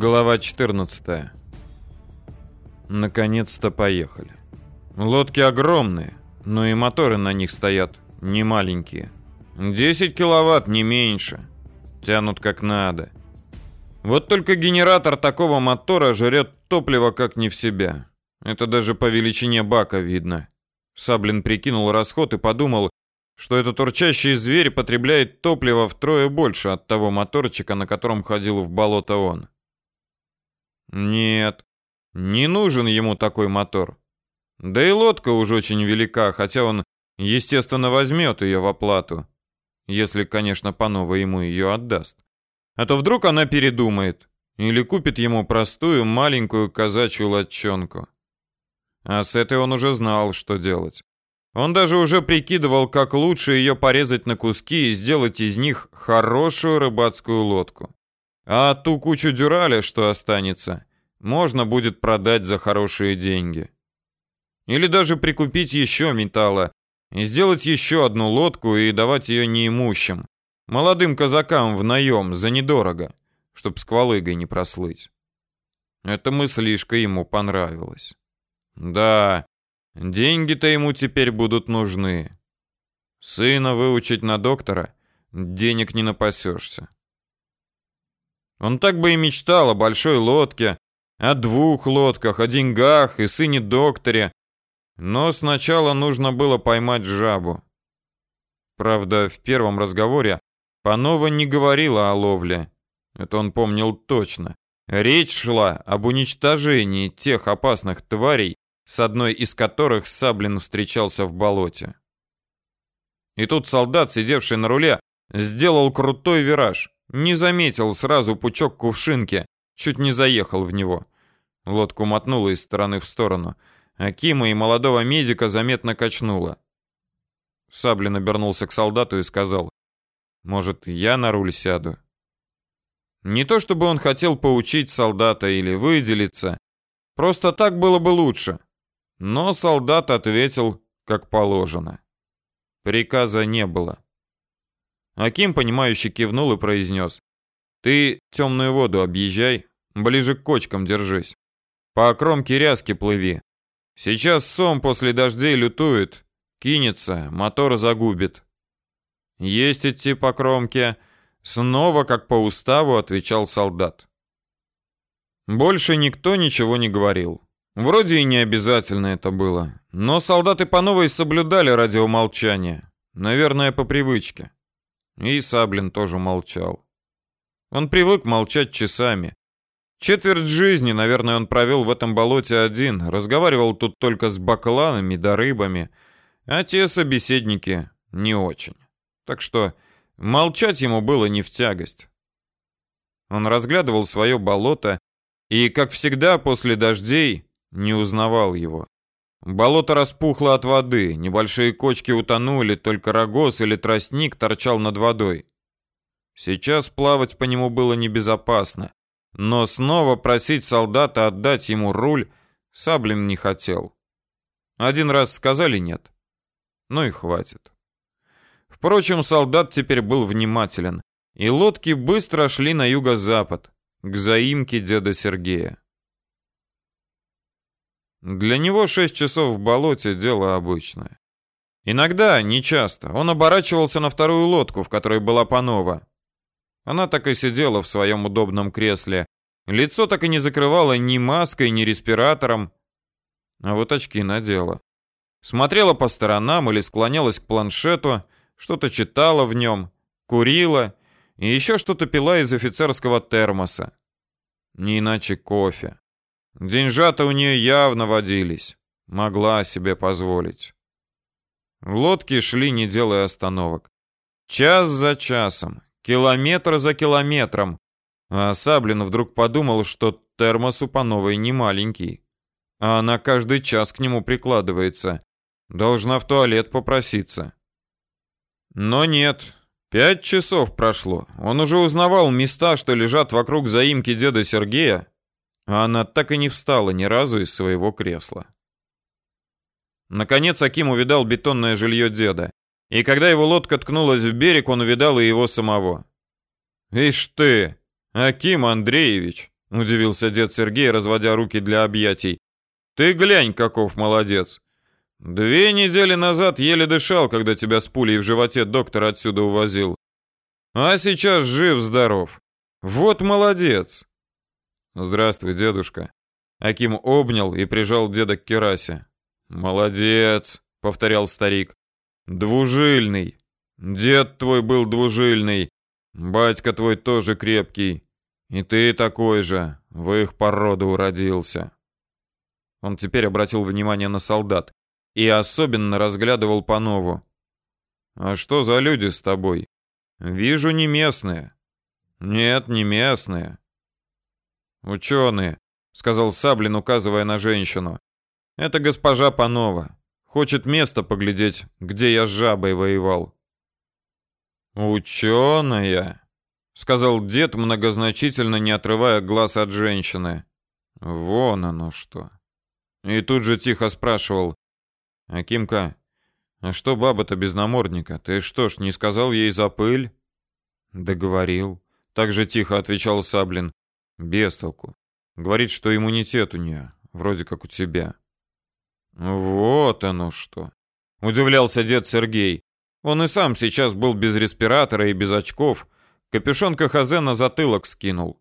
Глава 14. Наконец-то поехали. Лодки огромные, но и моторы на них стоят не маленькие. 10 киловатт, не меньше. Тянут как надо. Вот только генератор такого мотора жрет топливо как не в себя. Это даже по величине бака видно. Саблин прикинул расход и подумал, что этот урчащий зверь потребляет топливо втрое больше от того моторчика, на котором ходил в болото он. Нет, не нужен ему такой мотор. Да и лодка уж очень велика, хотя он, естественно, возьмет ее в оплату. Если, конечно, по новой ему ее отдаст. А то вдруг она передумает или купит ему простую маленькую казачью лодчонку. А с этой он уже знал, что делать. Он даже уже прикидывал, как лучше ее порезать на куски и сделать из них хорошую рыбацкую лодку. А ту кучу дюраля, что останется, можно будет продать за хорошие деньги. Или даже прикупить еще металла и сделать еще одну лодку и давать ее неимущим, молодым казакам в наем за недорого, чтоб с квалыгой не прослыть. Эта мыслишка ему понравилась. Да, деньги-то ему теперь будут нужны. Сына выучить на доктора денег не напасешься. Он так бы и мечтал о большой лодке, о двух лодках, о деньгах и сыне-докторе. Но сначала нужно было поймать жабу. Правда, в первом разговоре Панова не говорила о ловле. Это он помнил точно. Речь шла об уничтожении тех опасных тварей, с одной из которых Саблин встречался в болоте. И тут солдат, сидевший на руле, сделал крутой вираж. Не заметил сразу пучок кувшинки, чуть не заехал в него. Лодку мотнуло из стороны в сторону. Акима и молодого медика заметно качнуло. Саблин обернулся к солдату и сказал, «Может, я на руль сяду?» Не то чтобы он хотел поучить солдата или выделиться, просто так было бы лучше. Но солдат ответил, как положено. Приказа не было. Аким, понимающе кивнул и произнес. «Ты темную воду объезжай, ближе к кочкам держись. По кромке ряски плыви. Сейчас сом после дождей лютует, кинется, мотор загубит». «Есть идти по кромке», снова, как по уставу, отвечал солдат. Больше никто ничего не говорил. Вроде и не обязательно это было, но солдаты по новой соблюдали радиомолчание, наверное, по привычке. И Саблин тоже молчал. Он привык молчать часами. Четверть жизни, наверное, он провел в этом болоте один, разговаривал тут только с бакланами да рыбами, а те собеседники не очень. Так что молчать ему было не в тягость. Он разглядывал свое болото и, как всегда после дождей, не узнавал его. Болото распухло от воды, небольшие кочки утонули, только рогоз или тростник торчал над водой. Сейчас плавать по нему было небезопасно, но снова просить солдата отдать ему руль Саблин не хотел. Один раз сказали нет. Ну и хватит. Впрочем, солдат теперь был внимателен, и лодки быстро шли на юго-запад, к заимке деда Сергея. Для него шесть часов в болоте – дело обычное. Иногда, нечасто, он оборачивался на вторую лодку, в которой была Панова. Она так и сидела в своем удобном кресле. Лицо так и не закрывало ни маской, ни респиратором. А вот очки надела. Смотрела по сторонам или склонялась к планшету, что-то читала в нем, курила и еще что-то пила из офицерского термоса. Не иначе кофе. Деньжата у нее явно водились. Могла себе позволить. Лодки шли, не делая остановок. Час за часом, километр за километром. А Саблин вдруг подумал, что термос у Пановой не маленький. А она каждый час к нему прикладывается. Должна в туалет попроситься. Но нет. Пять часов прошло. Он уже узнавал места, что лежат вокруг заимки деда Сергея, а она так и не встала ни разу из своего кресла. Наконец Аким увидал бетонное жилье деда, и когда его лодка ткнулась в берег, он увидал и его самого. «Ишь ты, Аким Андреевич!» удивился дед Сергей, разводя руки для объятий. Ты глянь, каков молодец. Две недели назад еле дышал, когда тебя с пулей в животе доктор отсюда увозил. А сейчас жив-здоров. Вот молодец. Здравствуй, дедушка. Аким обнял и прижал деда к керасе. Молодец, повторял старик. Двужильный. Дед твой был двужильный. Батька твой тоже крепкий. И ты такой же. В их породу уродился. Он теперь обратил внимание на солдат и особенно разглядывал Панову. А что за люди с тобой? Вижу, не местные. Нет, не местные. Ученые, сказал Саблин, указывая на женщину. Это госпожа Панова. Хочет место поглядеть, где я с жабой воевал. Ученая, сказал дед, многозначительно не отрывая глаз от женщины. Вон оно что. И тут же тихо спрашивал: Акимка, а что баба-то без намордника? Ты что ж, не сказал ей за пыль? Договорил. Так же тихо отвечал Саблин. Без толку. Говорит, что иммунитет у нее, вроде как у тебя. Вот оно что. Удивлялся дед Сергей. Он и сам сейчас был без респиратора и без очков. Капюшон КХЗ на затылок скинул.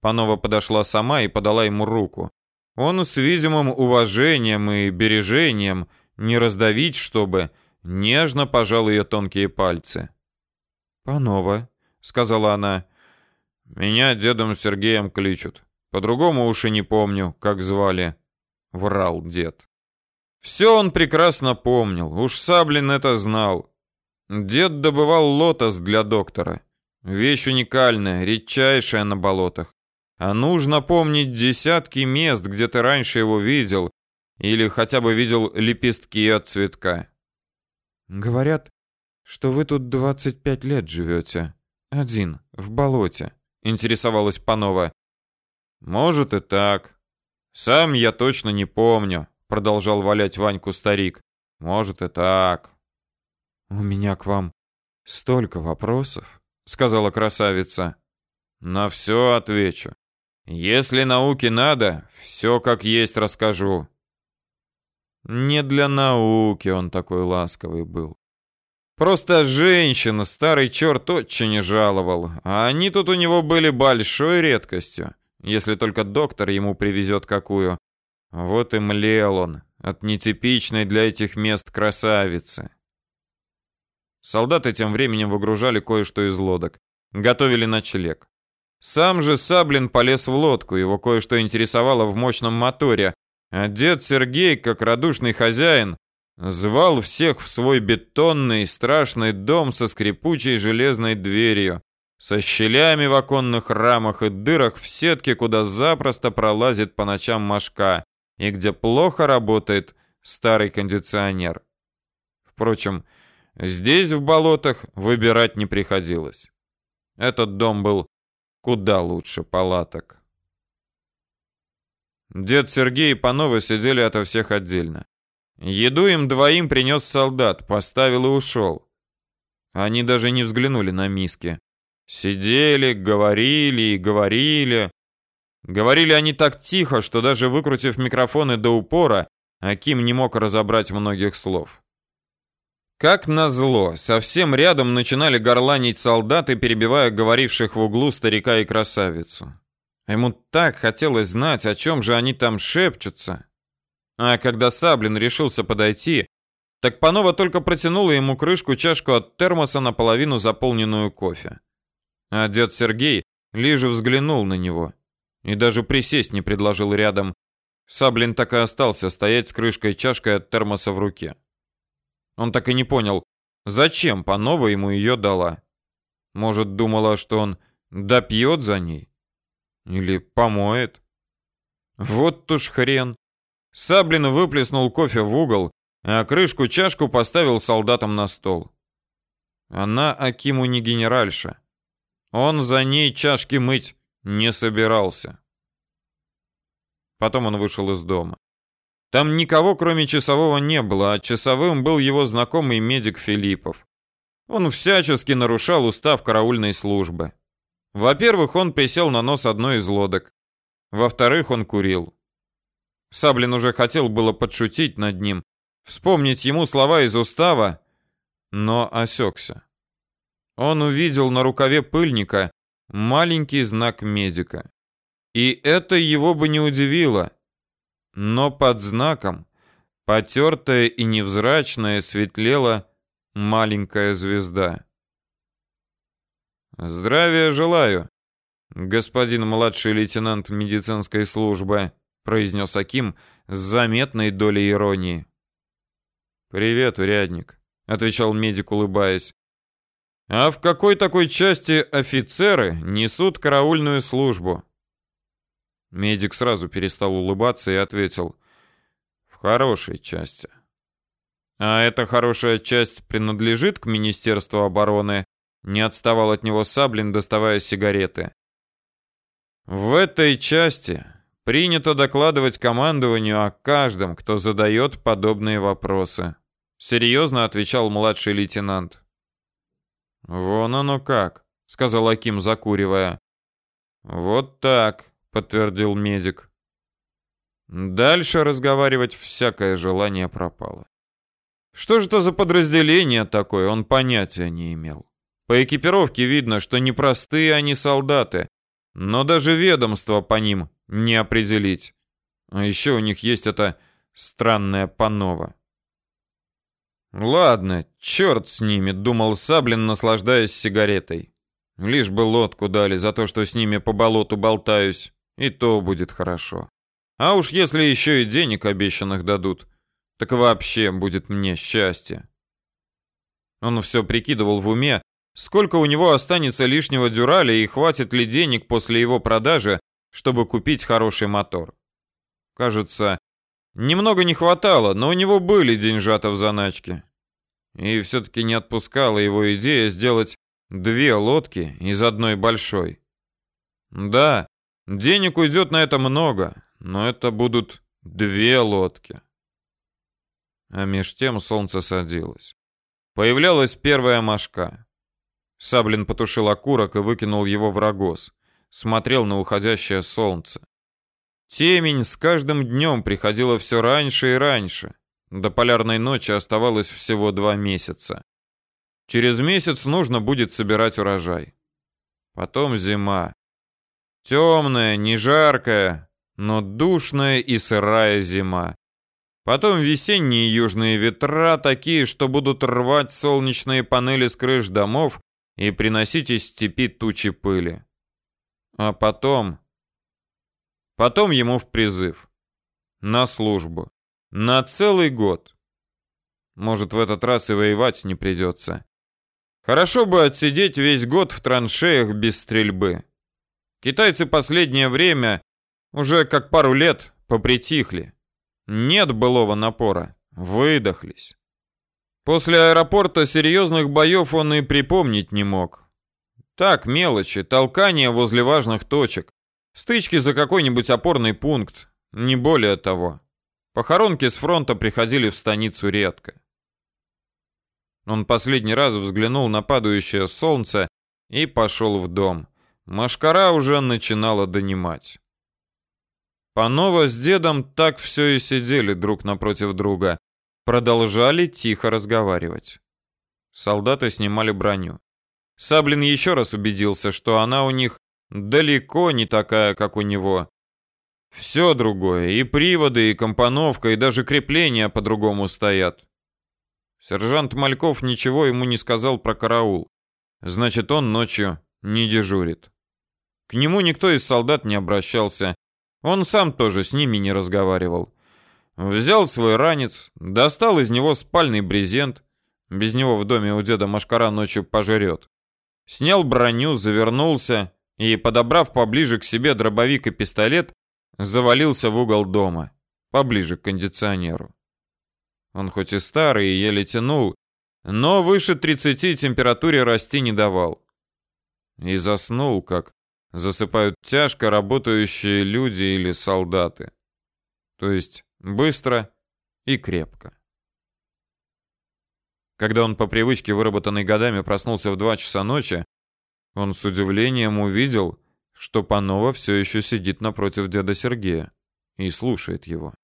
Панова подошла сама и подала ему руку. Он с видимым уважением и бережением, не раздавить, чтобы, нежно пожал ее тонкие пальцы. «Панова», — сказала она, — «меня дедом Сергеем кличут. По-другому уж и не помню, как звали», — врал дед. Все он прекрасно помнил, уж Саблин это знал. Дед добывал лотос для доктора. Вещь уникальная, редчайшая на болотах. А нужно помнить десятки мест, где ты раньше его видел, или хотя бы видел лепестки от цветка. Говорят, что вы тут 25 лет живете. Один, в болоте, интересовалась Панова. Может и так. Сам я точно не помню, продолжал валять Ваньку старик. Может и так. У меня к вам столько вопросов, сказала красавица. На все отвечу. Если науке надо, все как есть расскажу. Не для науки он такой ласковый был. Просто женщина старый черт очень жаловал, а они тут у него были большой редкостью, если только доктор ему привезет какую. Вот и млел он от нетипичной для этих мест красавицы. Солдаты тем временем выгружали кое-что из лодок, готовили ночлег. Сам же Саблин полез в лодку, его кое-что интересовало в мощном моторе, а дед Сергей, как радушный хозяин, звал всех в свой бетонный страшный дом со скрипучей железной дверью, со щелями в оконных рамах и дырах в сетке, куда запросто пролазит по ночам мошка, и где плохо работает старый кондиционер. Впрочем, здесь в болотах выбирать не приходилось. Этот дом был Куда лучше палаток. Дед Сергей и Панова сидели ото всех отдельно. Еду им двоим принес солдат, поставил и ушел. Они даже не взглянули на миски. Сидели, говорили и говорили. Говорили они так тихо, что даже выкрутив микрофоны до упора, Аким не мог разобрать многих слов. Как назло, совсем рядом начинали горланить солдаты, перебивая говоривших в углу старика и красавицу. Ему так хотелось знать, о чем же они там шепчутся. А когда Саблин решился подойти, так Панова только протянула ему крышку чашку от термоса наполовину заполненную кофе. А дед Сергей лишь взглянул на него и даже присесть не предложил рядом. Саблин так и остался стоять с крышкой чашкой от термоса в руке. Он так и не понял, зачем Панова ему ее дала. Может, думала, что он допьет за ней? Или помоет? Вот уж хрен. Саблин выплеснул кофе в угол, а крышку-чашку поставил солдатам на стол. Она Акиму не генеральша. Он за ней чашки мыть не собирался. Потом он вышел из дома. Там никого, кроме часового, не было, а часовым был его знакомый медик Филиппов. Он всячески нарушал устав караульной службы. Во-первых, он присел на нос одной из лодок. Во-вторых, он курил. Саблин уже хотел было подшутить над ним, вспомнить ему слова из устава, но осекся. Он увидел на рукаве пыльника маленький знак медика. И это его бы не удивило. Но под знаком, потертая и невзрачная, светлела маленькая звезда. «Здравия желаю, господин младший лейтенант медицинской службы», произнес Аким с заметной долей иронии. «Привет, урядник», — отвечал медик, улыбаясь. «А в какой такой части офицеры несут караульную службу?» Медик сразу перестал улыбаться и ответил. «В хорошей части». «А эта хорошая часть принадлежит к Министерству обороны?» Не отставал от него Саблин, доставая сигареты. «В этой части принято докладывать командованию о каждом, кто задает подобные вопросы», серьезно отвечал младший лейтенант. «Вон оно как», — сказал Аким, закуривая. «Вот так», — подтвердил медик. Дальше разговаривать всякое желание пропало. Что же это за подразделение такое, он понятия не имел. По экипировке видно, что не простые они солдаты, но даже ведомство по ним не определить. А еще у них есть это странное паново. Ладно, черт с ними, думал Саблин, наслаждаясь сигаретой. Лишь бы лодку дали за то, что с ними по болоту болтаюсь, и то будет хорошо. А уж если еще и денег обещанных дадут, так вообще будет мне счастье. Он все прикидывал в уме, сколько у него останется лишнего дюраля и хватит ли денег после его продажи, чтобы купить хороший мотор. Кажется, немного не хватало, но у него были деньжата в заначке. И все-таки не отпускала его идея сделать две лодки из одной большой. Да, денег уйдет на это много, но это будут две лодки. А меж тем солнце садилось. Появлялась первая мошка. Саблин потушил окурок и выкинул его в рогоз. Смотрел на уходящее солнце. Темень с каждым днем приходила все раньше и раньше. До полярной ночи оставалось всего два месяца. Через месяц нужно будет собирать урожай. Потом зима. Темная, не жаркая, но душная и сырая зима. Потом весенние южные ветра, такие, что будут рвать солнечные панели с крыш домов и приносить из степи тучи пыли. А потом... Потом ему в призыв. На службу. На целый год. Может, в этот раз и воевать не придется. Хорошо бы отсидеть весь год в траншеях без стрельбы. Китайцы последнее время, уже как пару лет, попритихли. Нет былого напора. Выдохлись. После аэропорта серьезных боев он и припомнить не мог. Так, мелочи, толкание возле важных точек, стычки за какой-нибудь опорный пункт, не более того. Похоронки с фронта приходили в станицу редко. Он последний раз взглянул на падающее солнце и пошел в дом. Машкара уже начинала донимать. Панова с дедом так все и сидели друг напротив друга, продолжали тихо разговаривать. Солдаты снимали броню. Саблин еще раз убедился, что она у них далеко не такая, как у него. Все другое, и приводы, и компоновка, и даже крепления по-другому стоят. Сержант Мальков ничего ему не сказал про караул. Значит, он ночью не дежурит. К нему никто из солдат не обращался. Он сам тоже с ними не разговаривал. Взял свой ранец, достал из него спальный брезент. Без него в доме у деда Машкара ночью пожрет. Снял броню, завернулся и, подобрав поближе к себе дробовик и пистолет, завалился в угол дома, поближе к кондиционеру. Он хоть и старый и еле тянул, но выше 30 температуре расти не давал. И заснул, как засыпают тяжко работающие люди или солдаты. То есть Быстро и крепко. Когда он по привычке, выработанной годами, проснулся в 2 часа ночи, Он с удивлением увидел, что Панова все еще сидит напротив деда Сергея и слушает его.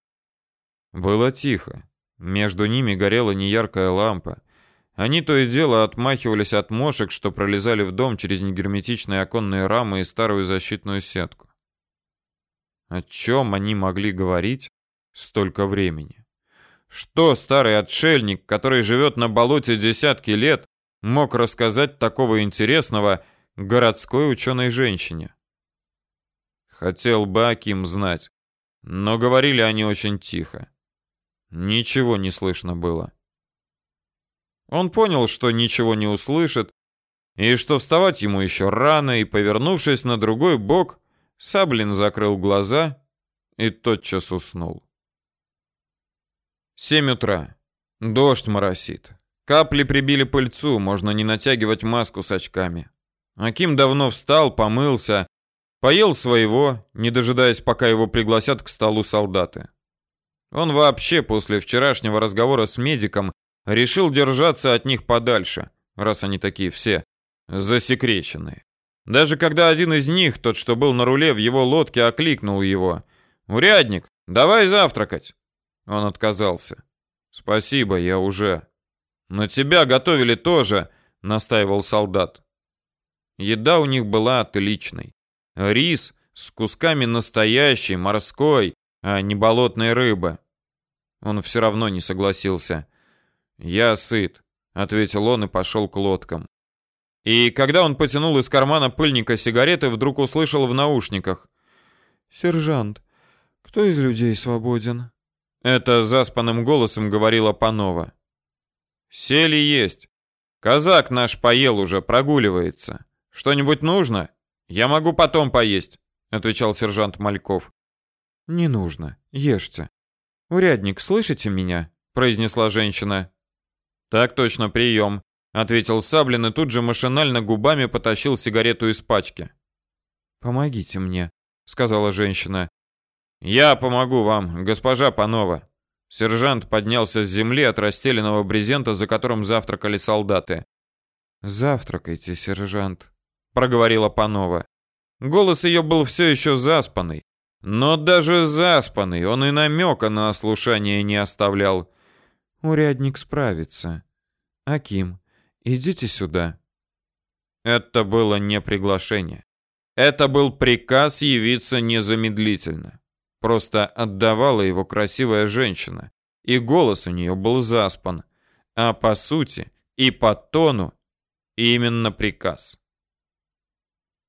Было тихо. Между ними горела неяркая лампа. Они то и дело отмахивались от мошек, что пролезали в дом через негерметичные оконные рамы и старую защитную сетку. О чем они могли говорить столько времени? Что старый отшельник, который живет на болоте десятки лет, мог рассказать такого интересного городской ученой женщине? Хотел бы Аким знать, но говорили они очень тихо. Ничего не слышно было. Он понял, что ничего не услышит, и что вставать ему еще рано, и, повернувшись на другой бок, Саблин закрыл глаза и тотчас уснул. Семь утра. Дождь моросит. Капли прибили пыльцу, можно не натягивать маску с очками. Аким давно встал, помылся, Поел своего, не дожидаясь, пока его пригласят к столу солдаты. Он вообще после вчерашнего разговора с медиком решил держаться от них подальше, раз они такие все засекреченные. Даже когда один из них, тот, что был на руле в его лодке, окликнул его. «Урядник, давай завтракать!» Он отказался. «Спасибо, я уже». «Но тебя готовили тоже», — настаивал солдат. Еда у них была отличной. Рис с кусками настоящей морской, а не болотной рыбы. Он все равно не согласился. «Я сыт», — ответил он и пошел к лодкам. И когда он потянул из кармана пыльника сигареты, вдруг услышал в наушниках. «Сержант, кто из людей свободен?» Это заспанным голосом говорила Панова. «Сели есть. Казак наш поел уже, прогуливается. Что-нибудь нужно?» «Я могу потом поесть», — отвечал сержант Мальков. «Не нужно. Ешьте. Урядник, слышите меня?» — произнесла женщина. «Так точно, прием», — ответил Саблин и тут же машинально губами потащил сигарету из пачки. «Помогите мне», — сказала женщина. «Я помогу вам, госпожа Панова». Сержант поднялся с земли от расстеленного брезента, за которым завтракали солдаты. «Завтракайте, сержант», проговорила Панова. Голос ее был все еще заспанный. Но даже заспанный он и намека на ослушание не оставлял. Урядник справится. Аким, идите сюда. Это было не приглашение. Это был приказ явиться незамедлительно. Просто отдавала его красивая женщина, и голос у нее был заспан, а по сути и по тону именно приказ.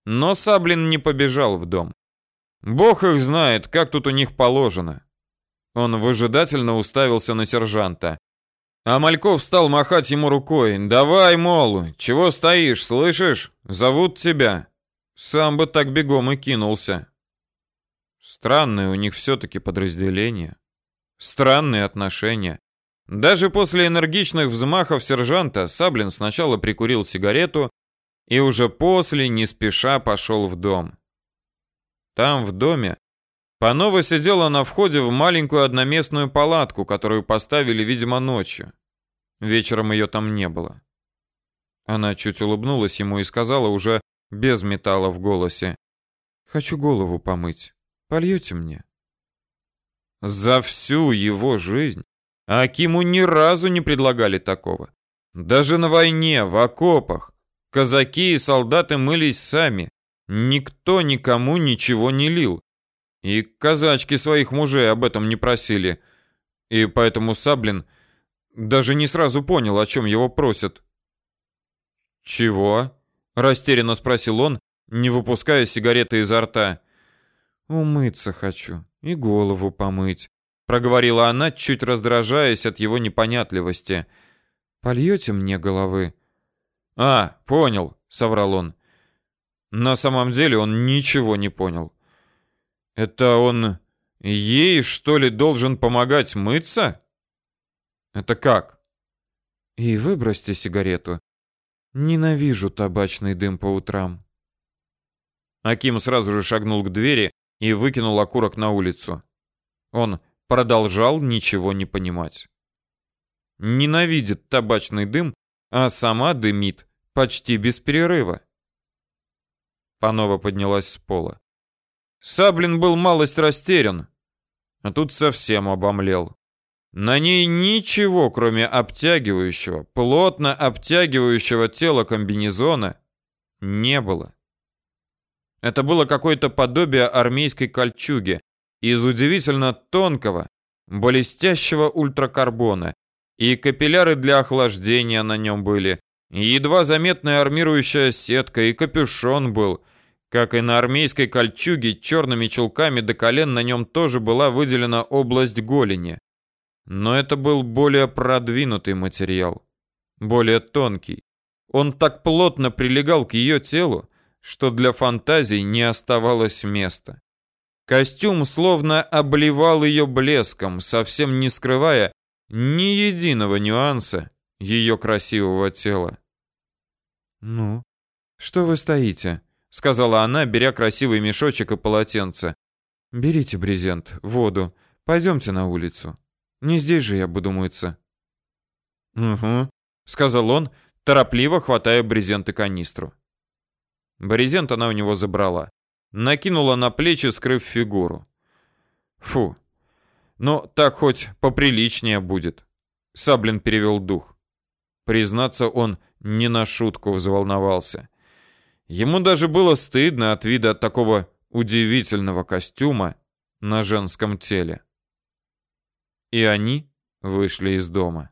Но Саблин не побежал в дом. Бог их знает, как тут у них положено. Он выжидательно уставился на сержанта. А Мальков стал махать ему рукой. «Давай, мол, чего стоишь, слышишь? Зовут тебя». Сам бы так бегом и кинулся. Странное у них все-таки подразделение. Странные отношения. Даже после энергичных взмахов сержанта Саблин сначала прикурил сигарету, и уже после не спеша пошел в дом. Там, в доме, Панова сидела на входе в маленькую одноместную палатку, которую поставили, видимо, ночью. Вечером ее там не было. Она чуть улыбнулась ему и сказала уже без металла в голосе. «Хочу голову помыть. Польете мне?» За всю его жизнь Акиму ни разу не предлагали такого. Даже на войне, в окопах, Казаки и солдаты мылись сами. Никто никому ничего не лил. И казачки своих мужей об этом не просили. И поэтому Саблин даже не сразу понял, о чем его просят. «Чего?» – растерянно спросил он, не выпуская сигареты изо рта. «Умыться хочу и голову помыть», – проговорила она, чуть раздражаясь от его непонятливости. «Польете мне головы?» «А, понял», — соврал он. На самом деле он ничего не понял. «Это он ей, что ли, должен помогать мыться?» «Это как?» «И выбросьте сигарету. Ненавижу табачный дым по утрам». Аким сразу же шагнул к двери и выкинул окурок на улицу. Он продолжал ничего не понимать. Ненавидит табачный дым, а сама дымит почти без перерыва. Панова поднялась с пола. Саблин был малость растерян, а тут совсем обомлел. На ней ничего, кроме обтягивающего, плотно обтягивающего тело комбинезона, не было. Это было какое-то подобие армейской кольчуги из удивительно тонкого, блестящего ультракарбона, и капилляры для охлаждения на нем были, едва заметная армирующая сетка, и капюшон был. Как и на армейской кольчуге, черными чулками до колен на нем тоже была выделена область голени. Но это был более продвинутый материал, более тонкий. Он так плотно прилегал к ее телу, что для фантазий не оставалось места. Костюм словно обливал ее блеском, совсем не скрывая ни единого нюанса ее красивого тела. «Ну, что вы стоите?» — сказала она, беря красивый мешочек и полотенце. «Берите брезент, воду, пойдемте на улицу. Не здесь же я буду мыться». «Угу», — сказал он, торопливо хватая брезент и канистру. Брезент она у него забрала. Накинула на плечи, скрыв фигуру. Фу. Но так хоть поприличнее будет. Саблин перевел дух. Признаться, он не на шутку взволновался. Ему даже было стыдно от вида такого удивительного костюма на женском теле. И они вышли из дома.